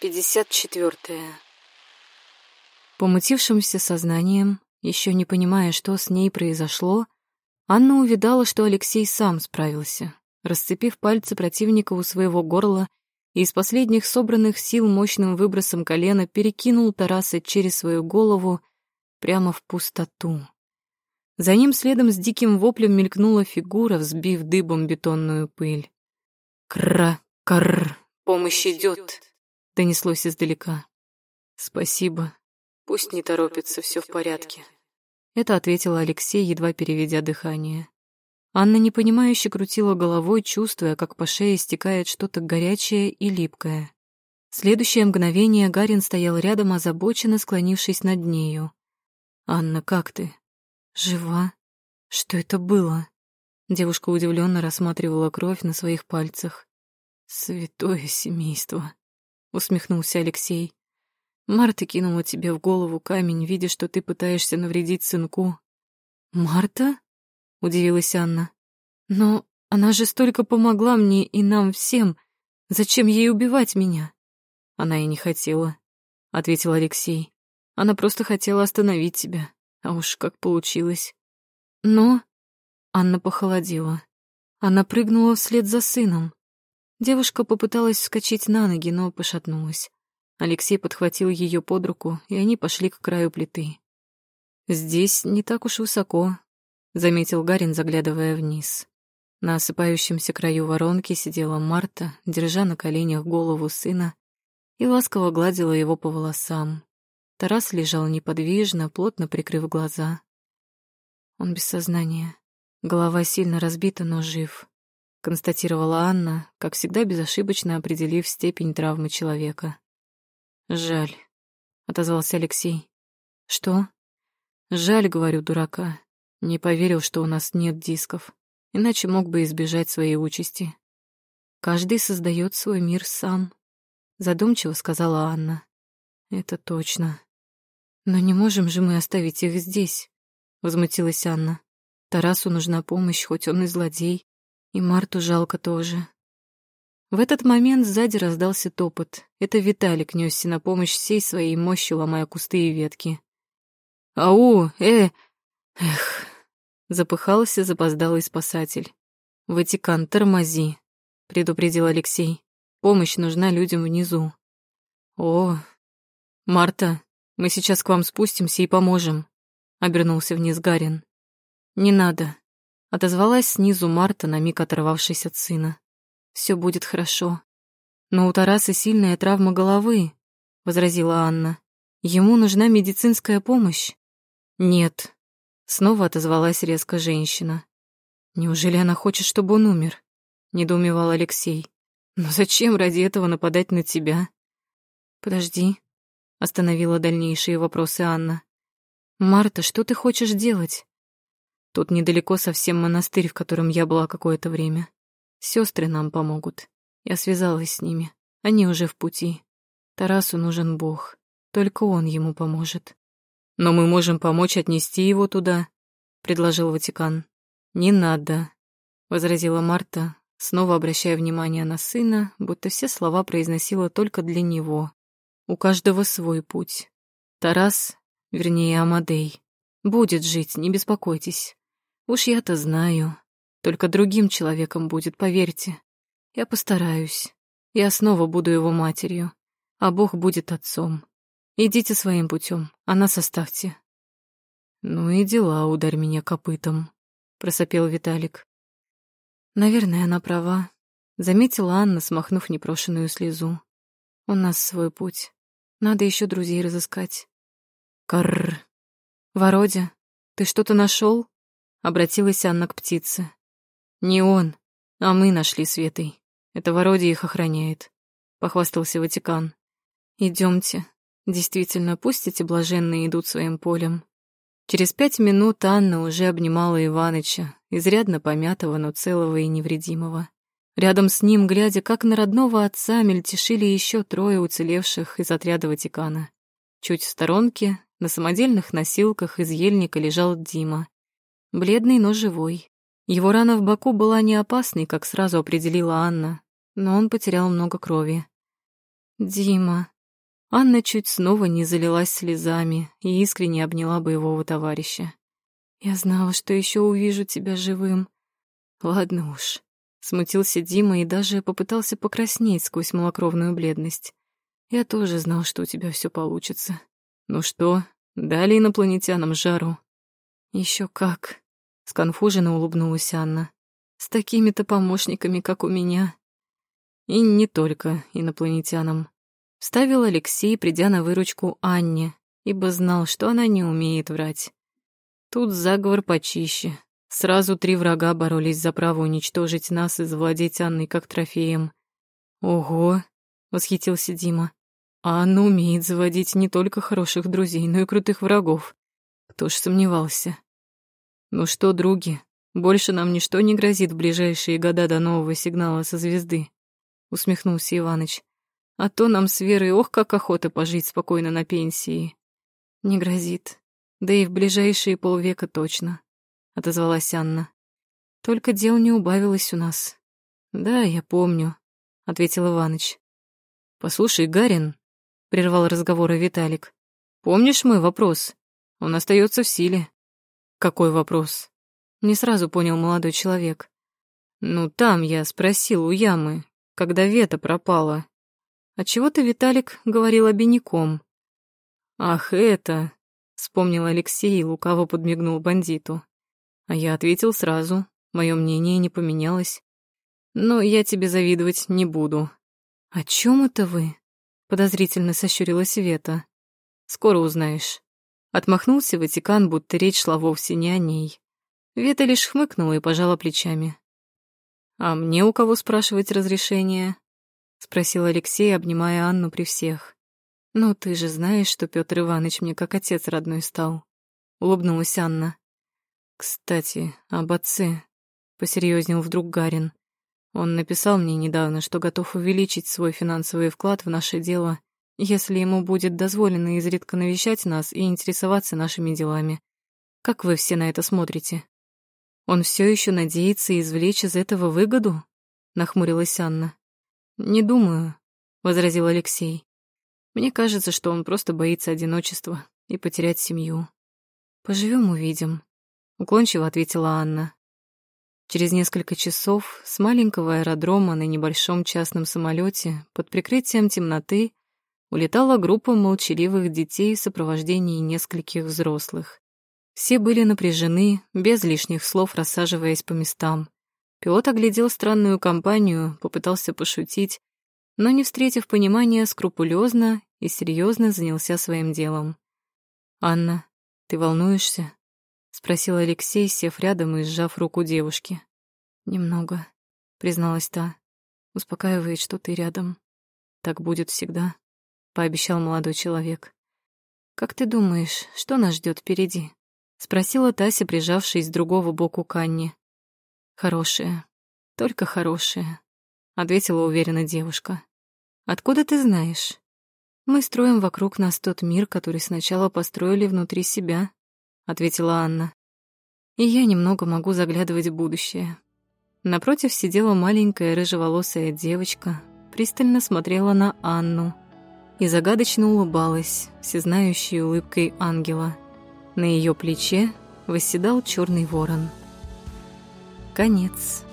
Пятьдесят четвертое. Помутившимся сознанием, еще не понимая, что с ней произошло, Анна увидала, что Алексей сам справился, расцепив пальцы противника у своего горла и из последних собранных сил мощным выбросом колена перекинул Тараса через свою голову прямо в пустоту. За ним следом с диким воплем мелькнула фигура, взбив дыбом бетонную пыль. «Кра-карр! Помощь идет!» — донеслось издалека. «Спасибо. Пусть не торопится, все в порядке». Это ответил Алексей, едва переведя дыхание. Анна непонимающе крутила головой, чувствуя, как по шее стекает что-то горячее и липкое. В следующее мгновение Гарин стоял рядом, озабоченно склонившись над нею. «Анна, как ты?» Жива? Что это было? Девушка удивленно рассматривала кровь на своих пальцах. Святое семейство, усмехнулся Алексей. Марта кинула тебе в голову камень, видя, что ты пытаешься навредить сынку. Марта? удивилась Анна. Но она же столько помогла мне и нам всем. Зачем ей убивать меня? Она и не хотела, ответил Алексей. Она просто хотела остановить тебя. А уж как получилось. Но... Анна похолодела. Она прыгнула вслед за сыном. Девушка попыталась вскочить на ноги, но пошатнулась. Алексей подхватил ее под руку, и они пошли к краю плиты. «Здесь не так уж высоко», — заметил Гарин, заглядывая вниз. На осыпающемся краю воронки сидела Марта, держа на коленях голову сына, и ласково гладила его по волосам. Тарас лежал неподвижно, плотно прикрыв глаза. Он без сознания. Голова сильно разбита, но жив, констатировала Анна, как всегда безошибочно определив степень травмы человека. Жаль, отозвался Алексей. Что? Жаль, говорю, дурака. Не поверил, что у нас нет дисков, иначе мог бы избежать своей участи. Каждый создает свой мир сам, задумчиво сказала Анна. Это точно. «Но не можем же мы оставить их здесь», — возмутилась Анна. «Тарасу нужна помощь, хоть он и злодей, и Марту жалко тоже». В этот момент сзади раздался топот. Это Виталик несся на помощь всей своей мощью, ломая кусты и ветки. «Ау! Э! Эх!» — запыхался запоздалый спасатель. «Ватикан, тормози!» — предупредил Алексей. «Помощь нужна людям внизу». «О, Марта, мы сейчас к вам спустимся и поможем», — обернулся вниз Гарин. «Не надо», — отозвалась снизу Марта, на миг оторвавшись от сына. «Все будет хорошо». «Но у Тараса сильная травма головы», — возразила Анна. «Ему нужна медицинская помощь». «Нет», — снова отозвалась резко женщина. «Неужели она хочет, чтобы он умер?» — недоумевал Алексей. «Но зачем ради этого нападать на тебя?» «Подожди», Остановила дальнейшие вопросы Анна. «Марта, что ты хочешь делать?» «Тут недалеко совсем монастырь, в котором я была какое-то время. Сестры нам помогут. Я связалась с ними. Они уже в пути. Тарасу нужен Бог. Только он ему поможет». «Но мы можем помочь отнести его туда», — предложил Ватикан. «Не надо», — возразила Марта, снова обращая внимание на сына, будто все слова произносила только для него. У каждого свой путь. Тарас, вернее, Амадей, будет жить, не беспокойтесь. Уж я-то знаю. Только другим человеком будет, поверьте. Я постараюсь. Я снова буду его матерью, а Бог будет отцом. Идите своим путем, а нас оставьте. Ну и дела, ударь меня копытом, просопел Виталик. Наверное, она права, заметила Анна, смахнув непрошенную слезу. У нас свой путь. Надо еще друзей разыскать. Карр. Вородя, ты что-то нашел? Обратилась Анна к птице. Не он, а мы нашли Светой. Это Вородя их охраняет. Похвастался Ватикан. Идемте. Действительно, пусть эти блаженные идут своим полем. Через пять минут Анна уже обнимала Иваныча, изрядно помятого, но целого и невредимого. Рядом с ним, глядя, как на родного отца, мельтешили еще трое уцелевших из отряда Ватикана. Чуть в сторонке, на самодельных носилках из ельника лежал Дима. Бледный, но живой. Его рана в боку была не опасной, как сразу определила Анна, но он потерял много крови. Дима. Анна чуть снова не залилась слезами и искренне обняла боевого товарища. Я знала, что еще увижу тебя живым. Ладно уж. Смутился Дима и даже попытался покраснеть сквозь малокровную бледность. Я тоже знал, что у тебя все получится. Ну что, дали инопланетянам жару? Еще как. Сконфуженно улыбнулась Анна. С такими-то помощниками, как у меня. И не только инопланетянам. Вставил Алексей, придя на выручку Анне, ибо знал, что она не умеет врать. Тут заговор почище. Сразу три врага боролись за право уничтожить нас и завладеть Анной как трофеем. «Ого!» — восхитился Дима. «А Анна умеет заводить не только хороших друзей, но и крутых врагов. Кто ж сомневался?» «Ну что, други, больше нам ничто не грозит в ближайшие года до нового сигнала со звезды», — усмехнулся Иваныч. «А то нам с Верой ох, как охота пожить спокойно на пенсии». «Не грозит. Да и в ближайшие полвека точно», — отозвалась Анна. «Только дел не убавилось у нас». «Да, я помню», — ответил Иваныч. «Послушай, Гарин», — прервал разговор Виталик, — «помнишь мой вопрос? Он остается в силе». «Какой вопрос?» Не сразу понял молодой человек. Ну, там я спросил у ямы, когда Вета пропала. Чего ты, Виталик, говорил обиняком? Ах, это... Вспомнил Алексей и лукаво подмигнул бандиту. А я ответил сразу, мое мнение не поменялось. Но я тебе завидовать не буду. О чем это вы? Подозрительно сощурилась Вета. Скоро узнаешь. Отмахнулся Ватикан, будто речь шла вовсе не о ней. Вета лишь хмыкнула и пожала плечами. «А мне у кого спрашивать разрешение?» — спросил Алексей, обнимая Анну при всех. «Ну, ты же знаешь, что Петр Иванович мне как отец родной стал», — улыбнулась Анна. «Кстати, об отце», — посерьезнел вдруг Гарин. «Он написал мне недавно, что готов увеличить свой финансовый вклад в наше дело, если ему будет дозволено изредка навещать нас и интересоваться нашими делами. Как вы все на это смотрите?» Он все еще надеется извлечь из этого выгоду? Нахмурилась Анна. Не думаю, возразил Алексей. Мне кажется, что он просто боится одиночества и потерять семью. Поживем, увидим, уклончиво ответила Анна. Через несколько часов с маленького аэродрома на небольшом частном самолете под прикрытием темноты улетала группа молчаливых детей в сопровождении нескольких взрослых. Все были напряжены, без лишних слов рассаживаясь по местам. Пилот оглядел странную компанию, попытался пошутить, но, не встретив понимания, скрупулезно и серьезно занялся своим делом. «Анна, ты волнуешься?» — спросил Алексей, сев рядом и сжав руку девушки. «Немного», — призналась та. «Успокаивает, что ты рядом. Так будет всегда», — пообещал молодой человек. «Как ты думаешь, что нас ждет впереди?» — спросила Тася, прижавшись с другого боку к Анне. «Хорошая, только хорошая», — ответила уверенно девушка. «Откуда ты знаешь?» «Мы строим вокруг нас тот мир, который сначала построили внутри себя», — ответила Анна. «И я немного могу заглядывать в будущее». Напротив сидела маленькая рыжеволосая девочка, пристально смотрела на Анну и загадочно улыбалась, всезнающей улыбкой ангела — на ее плече восседал черный ворон. Конец.